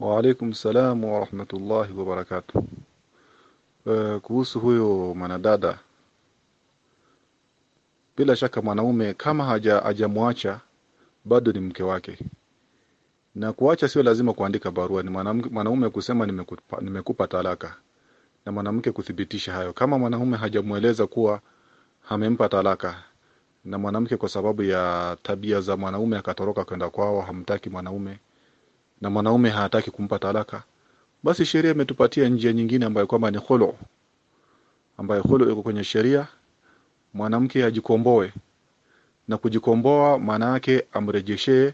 Wa alaikum salam wa rahmatullahi wa barakatuh. Uh, kuhusu huyo mwanadada, bila shaka mwanaume kama haja hajamwacha bado ni mke wake, na kuacha sio lazima kuandika barua. Ni mwanaume kusema nimekupa, nimekupa talaka na mwanamke kuthibitisha hayo. Kama mwanaume hajamweleza kuwa amempa talaka na mwanamke kwa sababu ya tabia za mwanaume akatoroka kwenda kwao, hamtaki mwanaume na mwanaume hataki kumpa talaka, basi sheria imetupatia njia nyingine ambayo kwamba ni khulu, ambayo khulu iko kwenye sheria. Mwanamke ajikomboe, na kujikomboa maana yake amrejeshee,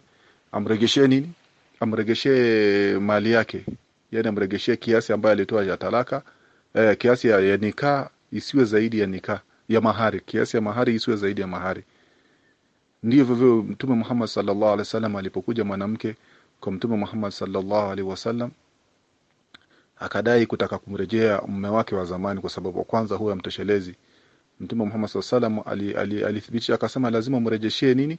amrejeshe nini? amrejeshe mali yake, yani amrejeshe kiasi ambayo alitoa ya talaka eh, kiasi ya, ya nikaa isiwe zaidi ya nikaa ya mahari, kiasi ya mahari isiwe zaidi ya mahari. Ndivyo vivyo Mtume Muhammad sallallahu alaihi wasallam alipokuja mwanamke kwa Mtume Muhammad sallallahu alaihi wasallam akadai kutaka kumrejea mume wake wa zamani, kwa sababu kwanza huyo mtoshelezi Mtume Muhammad sallallahu alaihi wasallam ali- ali- alithibitisha akasema, lazima mrejeshie nini?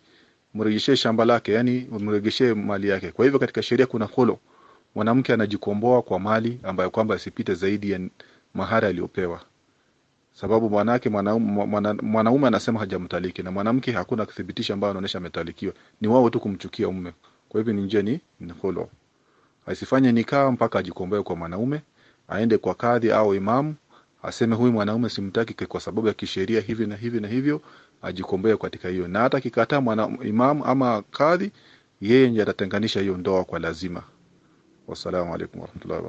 mrejeshie shamba lake, yani mrejeshie mali yake. Kwa hivyo katika sheria kuna khulu, mwanamke anajikomboa kwa mali ambayo kwamba isipite zaidi ya mahari aliyopewa sababu mwanake mwanaume mwana, mwana anasema hajamtaliki na mwanamke hakuna kuthibitisha ambayo anaonesha ametalikiwa, ni wao tu kumchukia mume. Kwa hivyo ni njia ni aisifanye asifanye nikaa mpaka ajikomboe kwa mwanaume, aende kwa kadhi au imamu aseme huyu mwanaume simtaki kwa sababu ya kisheria hivi na hivi na hivyo, ajikomboe katika hiyo, na hata kikataa imamu ama kadhi, yeye ndiye atatenganisha hiyo ndoa kwa lazima. Wassalamu alaikum warahmatullahi.